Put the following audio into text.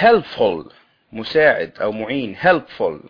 helpful مساعد أو معين helpful